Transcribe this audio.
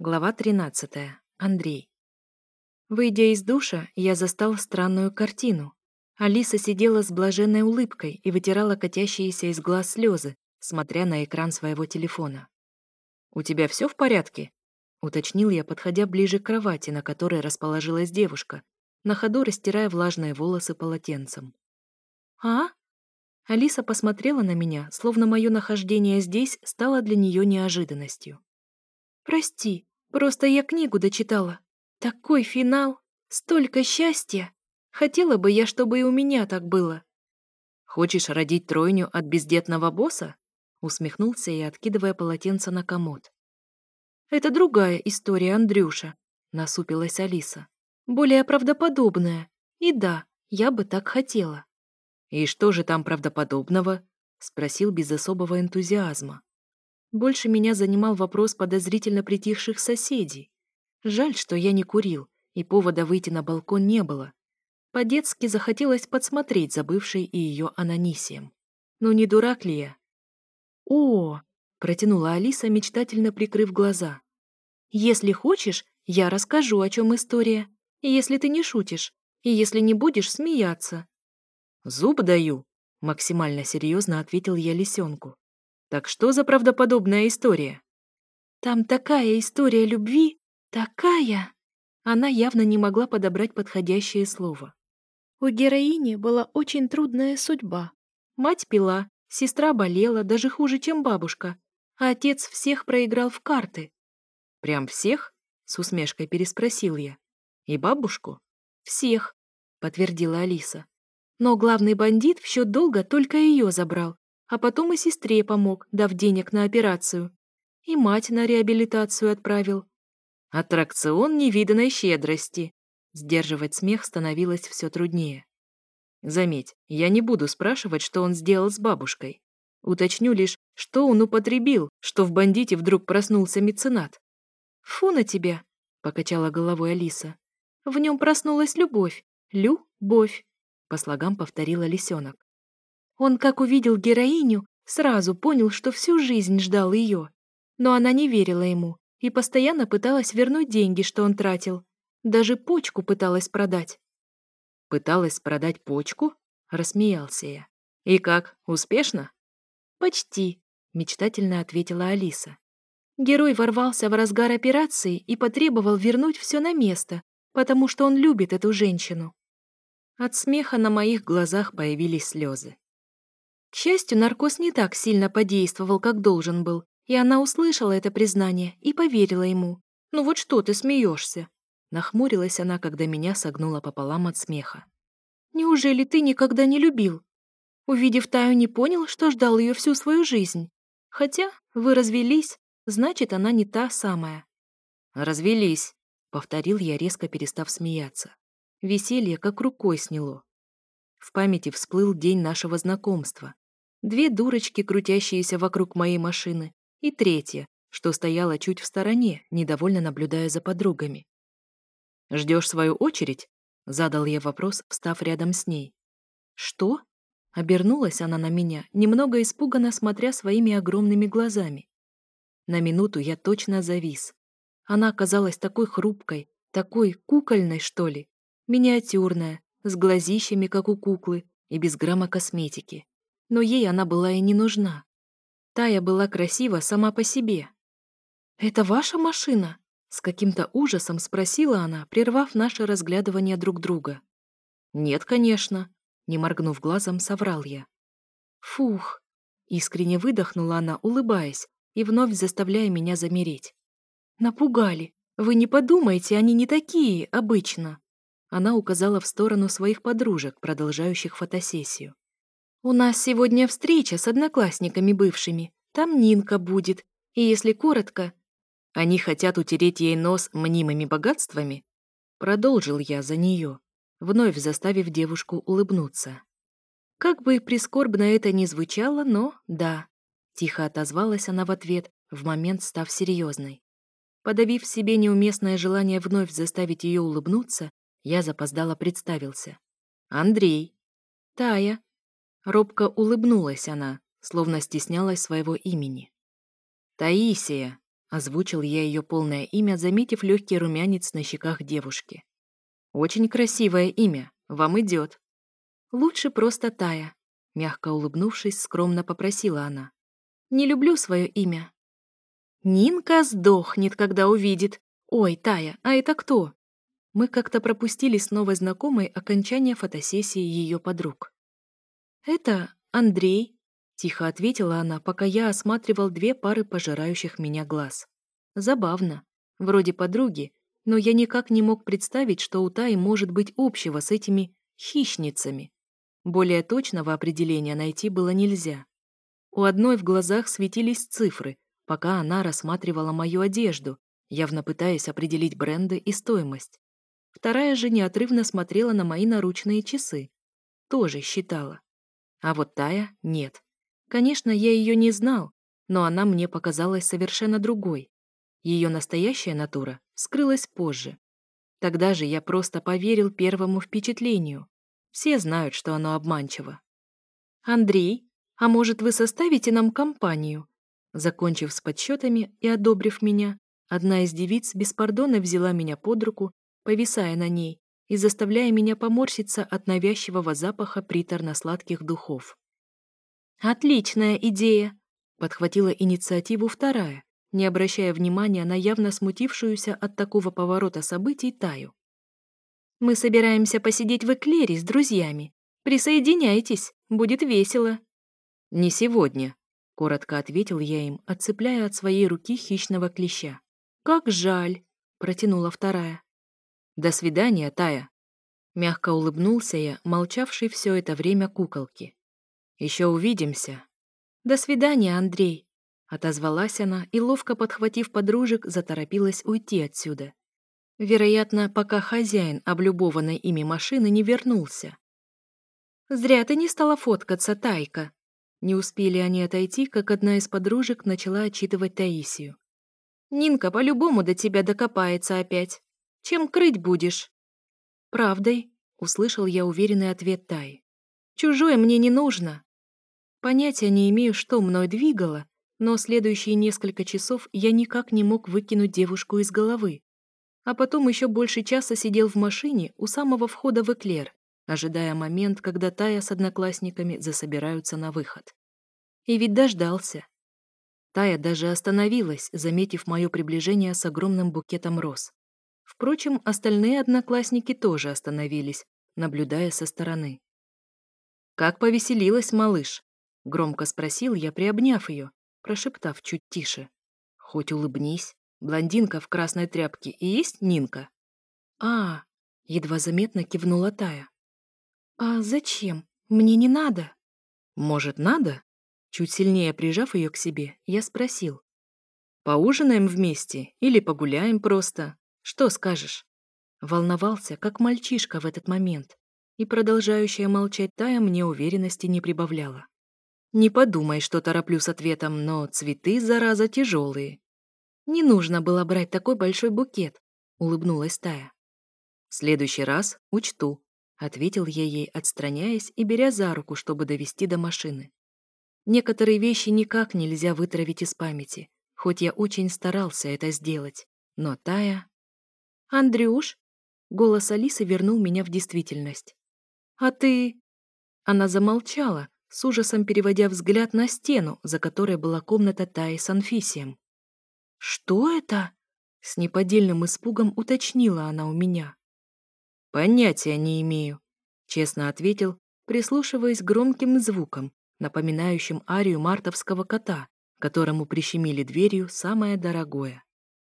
Глава 13. Андрей. Выйдя из душа, я застал странную картину. Алиса сидела с блаженной улыбкой и вытирала катящиеся из глаз слезы, смотря на экран своего телефона. «У тебя все в порядке?» — уточнил я, подходя ближе к кровати, на которой расположилась девушка, на ходу растирая влажные волосы полотенцем. «А?» Алиса посмотрела на меня, словно мое нахождение здесь стало для нее неожиданностью. «Прости», Просто я книгу дочитала. Такой финал, столько счастья. Хотела бы я, чтобы и у меня так было. Хочешь родить тройню от бездетного босса? Усмехнулся я, откидывая полотенце на комод. Это другая история, Андрюша, насупилась Алиса. Более правдоподобная. И да, я бы так хотела. И что же там правдоподобного? спросил без особого энтузиазма. Больше меня занимал вопрос подозрительно притихших соседей. Жаль, что я не курил, и повода выйти на балкон не было. По-детски захотелось подсмотреть за бывшей и ее анонисием. Но «Ну, не дурак ли я? «О!» — протянула Алиса, мечтательно прикрыв глаза. «Если хочешь, я расскажу, о чем история, если ты не шутишь, и если не будешь смеяться». «Зуб даю», — максимально серьезно ответил я лисенку. Так что за правдоподобная история? Там такая история любви, такая. Она явно не могла подобрать подходящее слово. У героини была очень трудная судьба. Мать пила, сестра болела, даже хуже, чем бабушка, а отец всех проиграл в карты. Прям всех? с усмешкой переспросил я. «И бабушку?» «Всех», — подтвердила Алиса. «Но главный бандит в счет долга только ее забрал, а потом и сестре помог, дав денег на операцию. И мать на реабилитацию отправил. Аттракцион невиданной щедрости. Сдерживать смех становилось все труднее. Заметь, я не буду спрашивать, что он сделал с бабушкой. Уточню лишь, что он употребил, что в бандите вдруг проснулся меценат. «Фу на тебя!» — покачала головой Алиса. «В нем проснулась любовь. Лю-бовь!» — по слогам повторила лисенок. Он, как увидел героиню, сразу понял, что всю жизнь ждал ее. Но она не верила ему и постоянно пыталась вернуть деньги, что он тратил. Даже почку пыталась продать. «Пыталась продать почку?» — рассмеялся я. «И как, успешно?» «Почти», — мечтательно ответила Алиса. Герой ворвался в разгар операции и потребовал вернуть все на место, потому что он любит эту женщину. От смеха на моих глазах появились слезы. К счастью, наркоз не так сильно подействовал, как должен был, и она услышала это признание и поверила ему. «Ну вот что ты смеешься? Нахмурилась она, когда меня согнула пополам от смеха. «Неужели ты никогда не любил?» Увидев Таю, не понял, что ждал ее всю свою жизнь. Хотя вы развелись, значит, она не та самая. «Развелись», — повторил я, резко перестав смеяться. Веселье как рукой сняло. В памяти всплыл день нашего знакомства, две дурочки, крутящиеся вокруг моей машины, и третья, что стояла чуть в стороне, недовольно наблюдая за подругами. «Ждешь свою очередь?» — задал я вопрос, встав рядом с ней. «Что?» — обернулась она на меня, немного испуганно смотря своими огромными глазами. На минуту я точно завис. Она оказалась такой хрупкой, такой кукольной, что ли, миниатюрная, с глазищами, как у куклы, и без грамма косметики но ей она была и не нужна. Тая была красива сама по себе. «Это ваша машина?» — с каким-то ужасом спросила она, прервав наше разглядывание друг друга. «Нет, конечно», — не моргнув глазом, соврал я. «Фух!» — искренне выдохнула она, улыбаясь и вновь заставляя меня замереть. «Напугали. Вы не подумайте, они не такие, обычно». Она указала в сторону своих подружек, продолжающих фотосессию. «У нас сегодня встреча с одноклассниками бывшими. Там Нинка будет. И если коротко...» «Они хотят утереть ей нос мнимыми богатствами?» Продолжил я за нее, вновь заставив девушку улыбнуться. Как бы прискорбно это ни звучало, но да. Тихо отозвалась она в ответ, в момент став серьезной. Подавив себе неуместное желание вновь заставить ее улыбнуться, я запоздало представился. «Андрей». «Тая», Робко улыбнулась она, словно стеснялась своего имени. «Таисия!» — озвучил я ее полное имя, заметив легкий румянец на щеках девушки. «Очень красивое имя. Вам идет». «Лучше просто Тая», — мягко улыбнувшись, скромно попросила она. «Не люблю свое имя». «Нинка сдохнет, когда увидит. Ой, Тая, а это кто?» Мы как-то пропустили с новой знакомой окончание фотосессии ее подруг. «Это Андрей», — тихо ответила она, пока я осматривал две пары пожирающих меня глаз. «Забавно. Вроде подруги, но я никак не мог представить, что у Таи может быть общего с этими «хищницами». Более точного определения найти было нельзя. У одной в глазах светились цифры, пока она рассматривала мою одежду, явно пытаясь определить бренды и стоимость. Вторая же неотрывно смотрела на мои наручные часы. Тоже считала. А вот Тая — нет. Конечно, я ее не знал, но она мне показалась совершенно другой. Ее настоящая натура скрылась позже. Тогда же я просто поверил первому впечатлению. Все знают, что оно обманчиво. «Андрей, а может, вы составите нам компанию?» Закончив с подсчетами и одобрив меня, одна из девиц без пардона взяла меня под руку, повисая на ней, и заставляя меня поморщиться от навязчивого запаха приторно-сладких духов. «Отличная идея!» — подхватила инициативу вторая, не обращая внимания на явно смутившуюся от такого поворота событий Таю. «Мы собираемся посидеть в эклере с друзьями. Присоединяйтесь, будет весело». «Не сегодня», — коротко ответил я им, отцепляя от своей руки хищного клеща. «Как жаль!» — протянула вторая. «До свидания, Тая!» Мягко улыбнулся я, молчавший все это время куколки. «Еще увидимся!» «До свидания, Андрей!» Отозвалась она и, ловко подхватив подружек, заторопилась уйти отсюда. Вероятно, пока хозяин облюбованной ими машины не вернулся. «Зря ты не стала фоткаться, Тайка!» Не успели они отойти, как одна из подружек начала отчитывать Таисию. «Нинка по-любому до тебя докопается опять!» Чем крыть будешь?» «Правдой», — услышал я уверенный ответ Тай. «Чужое мне не нужно». Понятия не имею, что мной двигало, но следующие несколько часов я никак не мог выкинуть девушку из головы. А потом еще больше часа сидел в машине у самого входа в Эклер, ожидая момент, когда Тая с одноклассниками засобираются на выход. И ведь дождался. Тая даже остановилась, заметив мое приближение с огромным букетом роз. Впрочем, остальные одноклассники тоже остановились, наблюдая со стороны. «Как повеселилась, малыш?» — громко спросил я, приобняв ее, прошептав чуть тише. «Хоть улыбнись. Блондинка в красной тряпке и есть Нинка?» «А...» — едва заметно кивнула Тая. «А зачем? Мне не надо». «Может, надо?» Чуть сильнее прижав ее к себе, я спросил. «Поужинаем вместе или погуляем просто?» Что скажешь?» Волновался, как мальчишка в этот момент, и продолжающая молчать Тая мне уверенности не прибавляла. «Не подумай, что тороплю с ответом, но цветы, зараза, тяжелые. «Не нужно было брать такой большой букет», — улыбнулась Тая. «В следующий раз учту», — ответил я ей, отстраняясь и беря за руку, чтобы довести до машины. Некоторые вещи никак нельзя вытравить из памяти, хоть я очень старался это сделать, но Тая «Андрюш?» Голос Алисы вернул меня в действительность. «А ты...» Она замолчала, с ужасом переводя взгляд на стену, за которой была комната Таи с Анфисием. «Что это?» С неподдельным испугом уточнила она у меня. «Понятия не имею», — честно ответил, прислушиваясь к громким звукам, напоминающим арию мартовского кота, которому прищемили дверью самое дорогое.